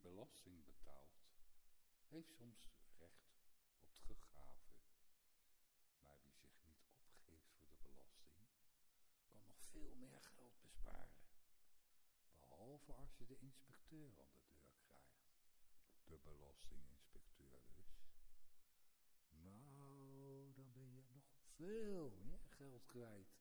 belasting betaalt, heeft soms recht op teruggave. Maar wie zich niet opgeeft voor de belasting, kan nog veel meer geld besparen. Behalve als je de inspecteur aan de deur krijgt. De belastinginspecteur dus. Nou, dan ben je nog veel meer geld kwijt.